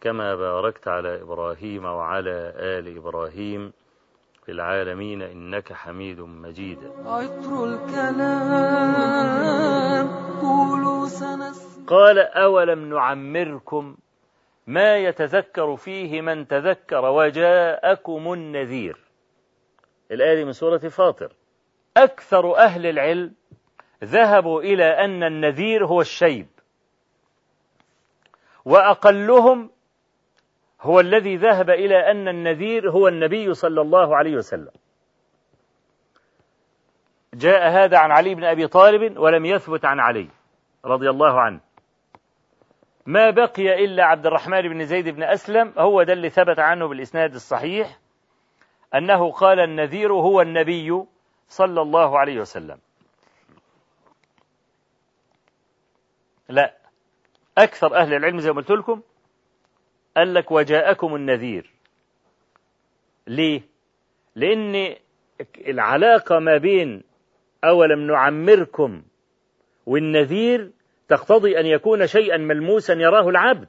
كما باركت على إبراهيم وعلى آل إبراهيم في العالمين إنك حميد مجيد. عطر الكلام قولوا سنسمع. قال أولم نعمركم ما يتذكر فيه من تذكر وجاءكم النذير؟ الآية دي من سورة فاطر. أكثر أهل العلم ذهبوا إلى أن النذير هو الشيب وأقلهم هو الذي ذهب إلى أن النذير هو النبي صلى الله عليه وسلم. جاء هذا عن علي بن أبي طالب ولم يثبت عن علي رضي الله عنه. ما بقي إلا عبد الرحمن بن زيد بن أسلم هو ده اللي ثبت عنه بالإسناد الصحيح أنه قال النذير هو النبي صلى الله عليه وسلم. لا أكثر أهل العلم زي ما قلت لكم قال لك وجاءكم النذير. ليه؟ لأن العلاقة ما بين أولم نعمركم والنذير تقتضي أن يكون شيئا ملموسا يراه العبد.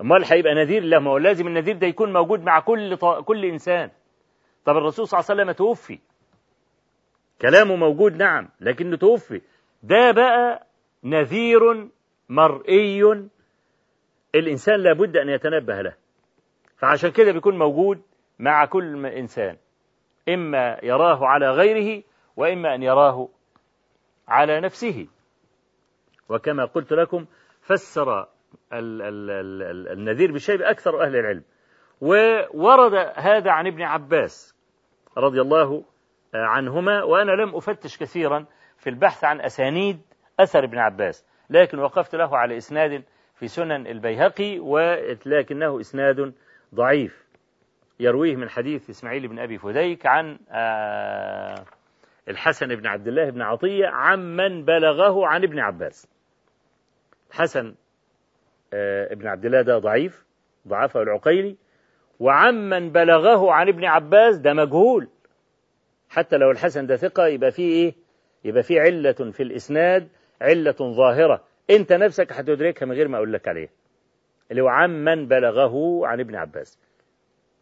أمال هيبقى نذير لا ما هو لازم النذير ده يكون موجود مع كل ط... كل إنسان. طب الرسول صلى الله عليه وسلم توفي. كلامه موجود نعم لكنه توفي. ده بقى نذير مرئي الإنسان لابد أن يتنبه له. فعشان كده بيكون موجود مع كل إنسان. إما يراه على غيره وإما أن يراه على نفسه. وكما قلت لكم فسر ال ال ال النذير بالشيب أكثر أهل العلم. وورد هذا عن ابن عباس رضي الله عنهما وأنا لم أفتش كثيرا في البحث عن أسانيد أثر ابن عباس لكن وقفت له على إسناد في سنن البيهقي ولكنه إسناد ضعيف. يرويه من حديث إسماعيل بن أبي فديك عن الحسن بن عبد الله بن عطية عمن بلغه عن ابن عباس. حسن ابن عبد الله ده ضعيف ضعفه العقيلي. وعمن بلغه عن ابن عباس ده مجهول. حتى لو الحسن ده ثقة يبقى فيه إيه؟ يبقى فيه علة في الإسناد علة ظاهرة. انت نفسك هتدركها من غير ما أقول لك عليها. اللي هو عمن بلغه عن ابن عباس.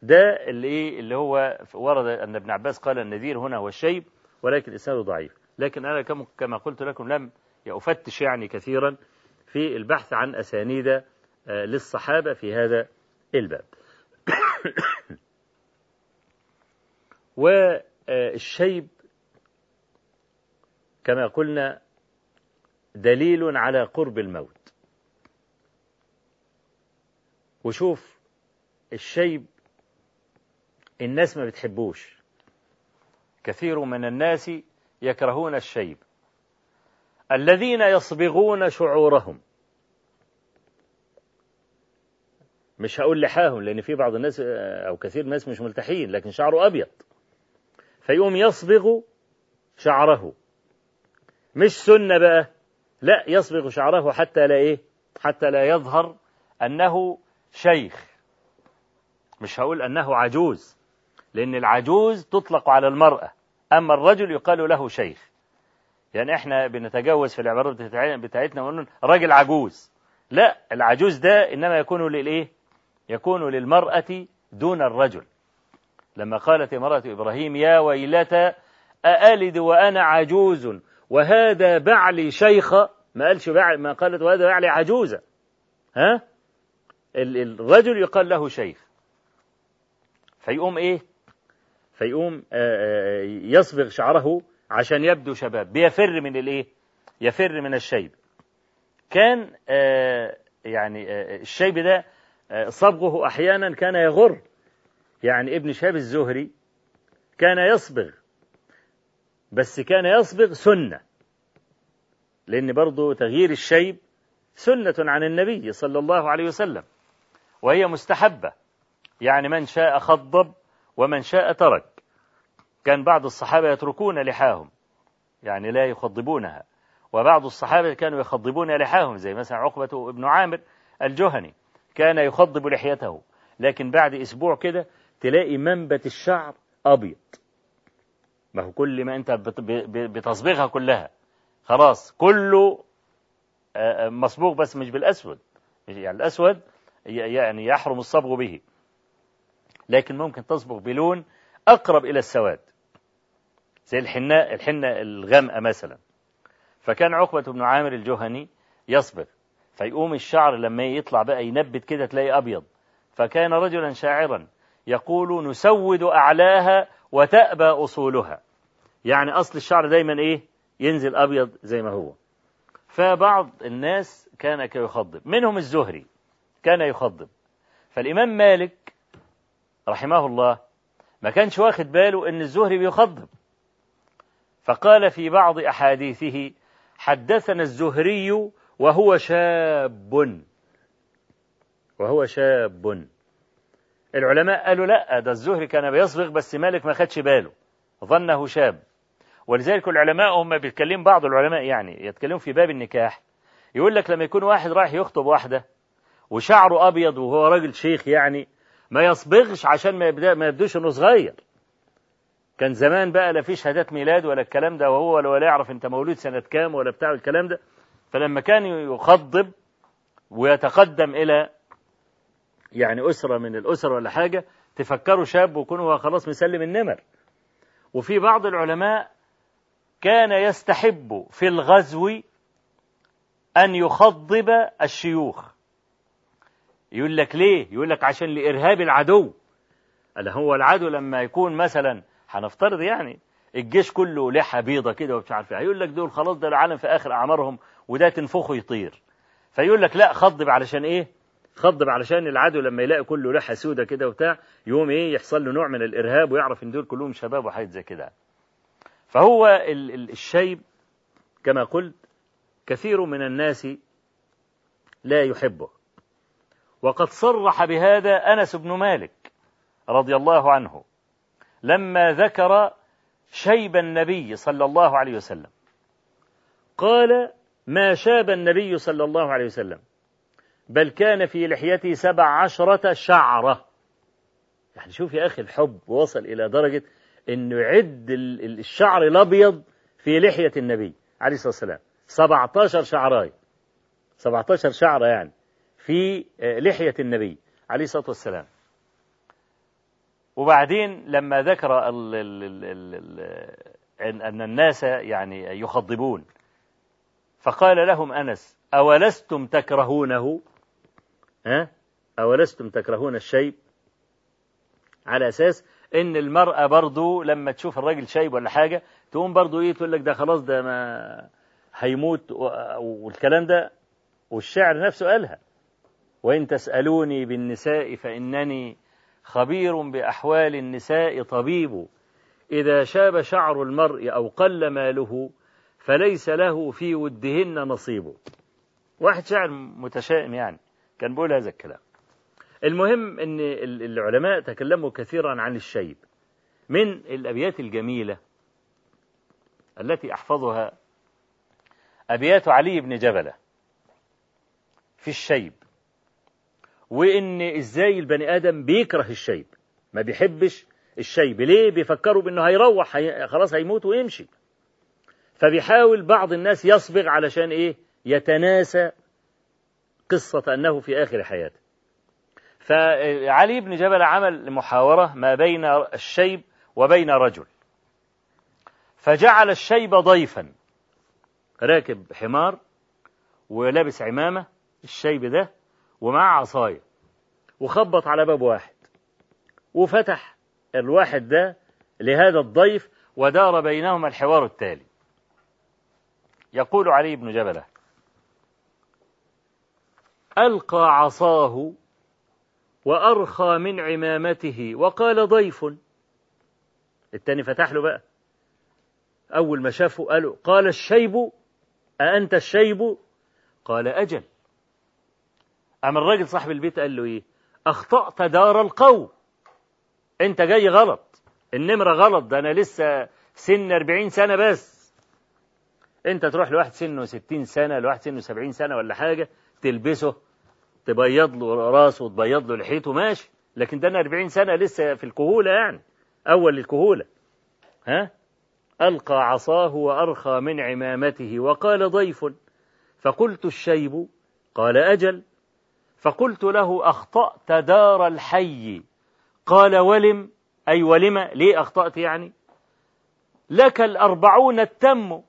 ده اللي إيه؟ اللي هو ورد أن ابن عباس قال النذير هنا هو الشيب ولكن إسناده ضعيف. لكن أنا كما قلت لكم لم افتش يعني كثيرا في البحث عن أسانيد للصحابة في هذا الباب. والشيب كما قلنا دليل على قرب الموت. وشوف الشيب الناس ما بتحبوش. كثير من الناس يكرهون الشيب. الذين يصبغون شعورهم. مش هقول لحاهم لأن في بعض الناس أو كثير الناس مش ملتحين لكن شعره أبيض. فيقوم يصبغ شعره. مش سنة بقى. لا يصبغ شعره حتى لا إيه؟ حتى لا يظهر أنه شيخ. مش هقول أنه عجوز لأن العجوز تطلق على المرأة أما الرجل يقال له شيخ. يعني إحنا بنتجوز في العبارات بتاعتنا ونقول راجل عجوز. لا العجوز ده إنما يكون للإيه؟ يكون للمرأة دون الرجل. لما قالت امرأة إبراهيم يا ويلتى أألد وأنا عجوز؟ وهذا بعلي شيخا ما قالش بعل ما قالت وهذا بعلي عجوزة. ها؟ الرجل يقال له شيخ. فيقوم إيه؟ فيقوم يصبغ شعره عشان يبدو شباب. بيفر من الإيه؟ يفر من الشيب. كان يعني الشيب ده صبغه أحيانا كان يغر. يعني ابن شهاب الزهري كان يصبغ. بس كان يصبغ سنة. لأن برضو تغيير الشيب سنة عن النبي صلى الله عليه وسلم. وهي مستحبة. يعني من شاء خضب ومن شاء ترك. كان بعض الصحابة يتركون لحاهم. يعني لا يخضبونها. وبعض الصحابة كانوا يخضبون لحاهم. زي مثلا عقبة ابن عامر الجهني. كان يخضب لحيته. لكن بعد أسبوع كده تلاقي منبت الشعر أبيض. ما هو كل ما أنت بتصبغها كلها. خلاص كله آه، آه، مصبوغ بس مش بالأسود. يعني الأسود يعني يحرم الصبغ به. لكن ممكن تصبغ بلون أقرب إلى السواد. زي الحناء الحنة الغامقة مثلا. فكان عقبة بن عامر الجهني يصبغ. فيقوم الشعر لما يطلع بقى ينبت كده تلاقي أبيض. فكان رجلا شاعرا يقول نسود أعلاها وتأبى أصولها. يعني أصل الشعر دايما إيه؟ ينزل أبيض زي ما هو. فبعض الناس كان يخضب منهم الزهري كان يخضب. فالإمام مالك رحمه الله ما كانش واخد باله إن الزهري بيخضب. فقال في بعض أحاديثه حدثنا الزهري وهو شاب. وهو شاب. العلماء قالوا لا ده الزهري كان بيصبغ بس مالك ما خدش باله. ظنه شاب. ولذلك العلماء هم بيتكلموا بعض العلماء يعني يتكلموا في باب النكاح. يقول لك لما يكون واحد رايح يخطب واحدة وشعره أبيض وهو راجل شيخ يعني ما يصبغش عشان ما يبدا ما يبدوش إنه صغير. كان زمان بقى لا في شهادات ميلاد ولا الكلام ده وهو ولا, ولا يعرف أنت مولود سنة كام ولا بتاع الكلام ده. فلما كان يخضب ويتقدم إلى يعني أسرة من الأسر ولا حاجة تفكروا شاب ويكون هو خلاص مسلم النمر. وفي بعض العلماء كان يستحب في الغزو أن يخضب الشيوخ. يقول لك ليه؟ يقول لك عشان لإرهاب العدو. قال هو العدو لما يكون مثلا هنفترض يعني الجيش كله لحى بيضة كده ومش عارف إيه. هيقول لك دول خلاص ده العالم في آخر أعمارهم وده تنفخه يطير. فيقول لك لا خضب علشان إيه؟ خضب علشان العدو لما يلاقي كله لحى سودة كده وبتاع يقوم إيه يحصل له نوع من الإرهاب ويعرف إن دول كلهم شباب وحاجات زي كده. فهو ال- ال- الشيب كما قلت كثير من الناس لا يحبه. وقد صرح بهذا أنس بن مالك رضي الله عنه لما ذكر شيب النبي صلى الله عليه وسلم. قال ما شاب النبي صلى الله عليه وسلم بل كان في لحيته سبع عشرة شعرة. يعني شوف يا أخي الحب وصل إلى درجة أنه يعد ال- ال- الشعر الأبيض في لحية النبي عليه الصلاة والسلام. 17 شعراية 17 شعرة يعني في لحية النبي عليه الصلاة والسلام. وبعدين لما ذكر ال ال ال ال ال أن الناس يعني يخضبون. فقال لهم أنس أولستم تكرهونه؟ ها؟ أولستم تكرهون الشيب على أساس إن المرأة برضو لما تشوف الراجل شيب ولا حاجة تقوم برضو إيه تقول لك ده خلاص ده ما هيموت والكلام ده والشعر نفسه قالها. وإن تسألوني بالنساء فإنني خبير بأحوال النساء طبيب. إذا شاب شعر المرء أو قل ماله فليس له في ودهن نصيب. واحد شاعر متشائم يعني. كان بيقول هذا الكلام. المهم أن العلماء تكلموا كثيرا عن الشيب من الأبيات الجميلة التي أحفظها أبيات علي بن جبلة في الشيب وإن إزاي البني آدم بيكره الشيب ما بيحبش الشيب. ليه؟ بيفكروا بأنه هيروح هي... خلاص هيموت ويمشي. فبيحاول بعض الناس يصبغ علشان إيه؟ يتناسى قصة أنه في آخر حياته. فعلي بن جبلة عمل محاورة ما بين الشيب وبين رجل. فجعل الشيب ضيفا. راكب حمار ولابس عمامة الشيب ده ومعاه عصاية. وخبط على باب واحد. وفتح الواحد ده لهذا الضيف ودار بينهما الحوار التالي. يقول علي بن جبلة ألقى عصاه وأرخى من عمامته وقال ضيف. التاني فتح له بقى. أول ما شافه قالوا قال الشيب أأنت الشيب؟ قال أجل. أما الراجل صاحب البيت قال له إيه؟ أخطأت دار القوم. أنت جاي غلط. النمرة غلط. ده أنا لسه سن 40 سنة بس. أنت تروح لواحد سنه 60 سنة لواحد سنه 70 سنة ولا حاجة تلبسه تبيض له راسه وتبيض له لحيته ماشي. لكن ده أنا 40 سنة لسه في الكهولة يعني أول الكهولة ها؟ ألقى عصاه وأرخى من عمامته وقال ضيف. فقلت الشيب قال أجل. فقلت له أخطأت دار الحي. قال ولم أي ولم ليه أخطأت يعني؟ لك الأربعون التم.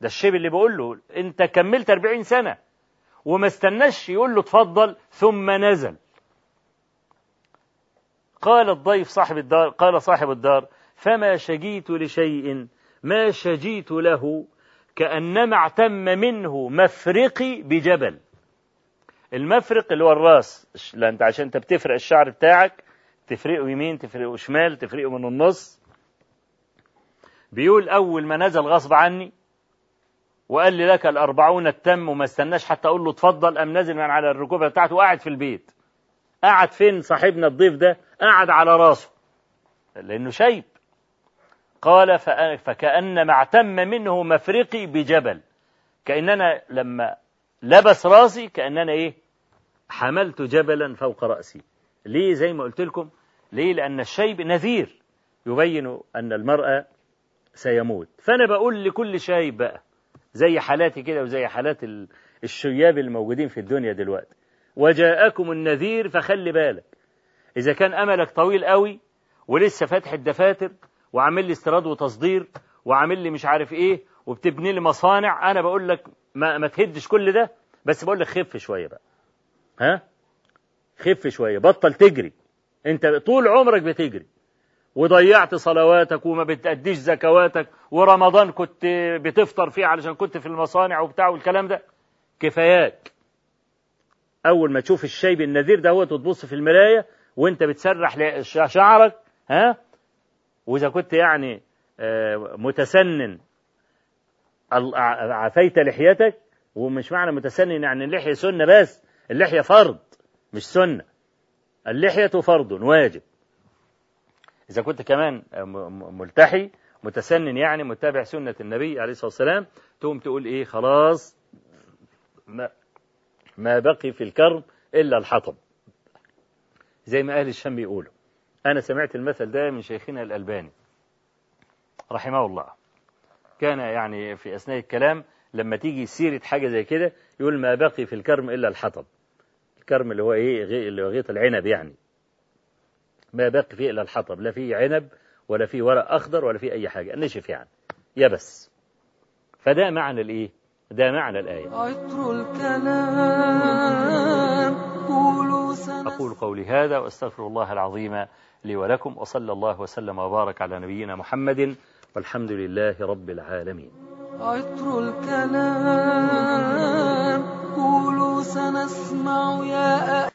ده الشيب اللي بقول له أنت كملت أربعين سنة. وما استناش يقول له اتفضل ثم نزل. قال الضيف صاحب الدار قال صاحب الدار فما شجيت لشيء ما شجيت له كأنما اعتم منه مفرقي بجبل. المفرق اللي هو الراس لا انت عشان انت بتفرق الشعر بتاعك تفرقه يمين تفرقه شمال تفرقه من النص. بيقول أول ما نزل غصب عني وقال لي لك الأربعون التم وما استناش حتى أقول له اتفضل أم نازل من على الركوبة بتاعته وقاعد في البيت. قعد فين صاحبنا الضيف ده؟ قعد على راسه. لأنه شيب قال فكأنما اعتم منه مفرقي بجبل. كأننا لما لبس راسي كأننا إيه؟ حملت جبلا فوق رأسي. ليه زي ما قلت لكم؟ ليه؟ لأن الشيب نذير. يبين أن المرأة سيموت. فأنا بقول لكل شايب بقى. زي حالاتي كده وزي حالات الشياب الموجودين في الدنيا دلوقتي. وجاءكم النذير فخلي بالك. إذا كان أملك طويل قوي ولسه فاتح الدفاتر وعامل لي استيراد وتصدير وعامل لي مش عارف إيه وبتبني لي مصانع أنا بقول لك ما, ما تهدش كل ده بس بقول لك خف شوية بقى. ها؟ خف شوية بطل تجري. أنت طول عمرك بتجري. وضيعت صلواتك وما بتأديش زكواتك ورمضان كنت بتفطر فيه علشان كنت في المصانع وبتاع والكلام ده. كفاياك. أول ما تشوف الشيب النذير ده هو تبص في المراية وانت بتسرح شعرك ها؟ وإذا كنت يعني متسنن عفيت لحيتك ومش معنى متسنن يعني اللحية سنة بس اللحية فرض مش سنة. اللحية فرض واجب. إذا كنت كمان ملتحي متسنن يعني متابع سنة النبي عليه الصلاة والسلام تقوم تقول إيه؟ خلاص ما, ما بقي في الكرم إلا الحطب. زي ما أهل الشام بيقولوا. أنا سمعت المثل ده من شيخنا الألباني رحمه الله. كان يعني في أثناء الكلام لما تيجي سيرة حاجة زي كده يقول ما بقي في الكرم إلا الحطب. الكرم اللي هو إيه؟ اللي هو غيط العنب يعني. ما باقي فيه إلا الحطب لا فيه عنب ولا فيه ورق أخضر ولا فيه أي حاجة نشف يعني يبس فده معنى الإيه؟ ده معنى الآية. عطر الكلام أقول قولي هذا وأستغفر الله العظيم لي ولكم وصلى الله وسلم وبارك على نبينا محمد والحمد لله رب العالمين. عطر الكلام قولوا سنسمع يا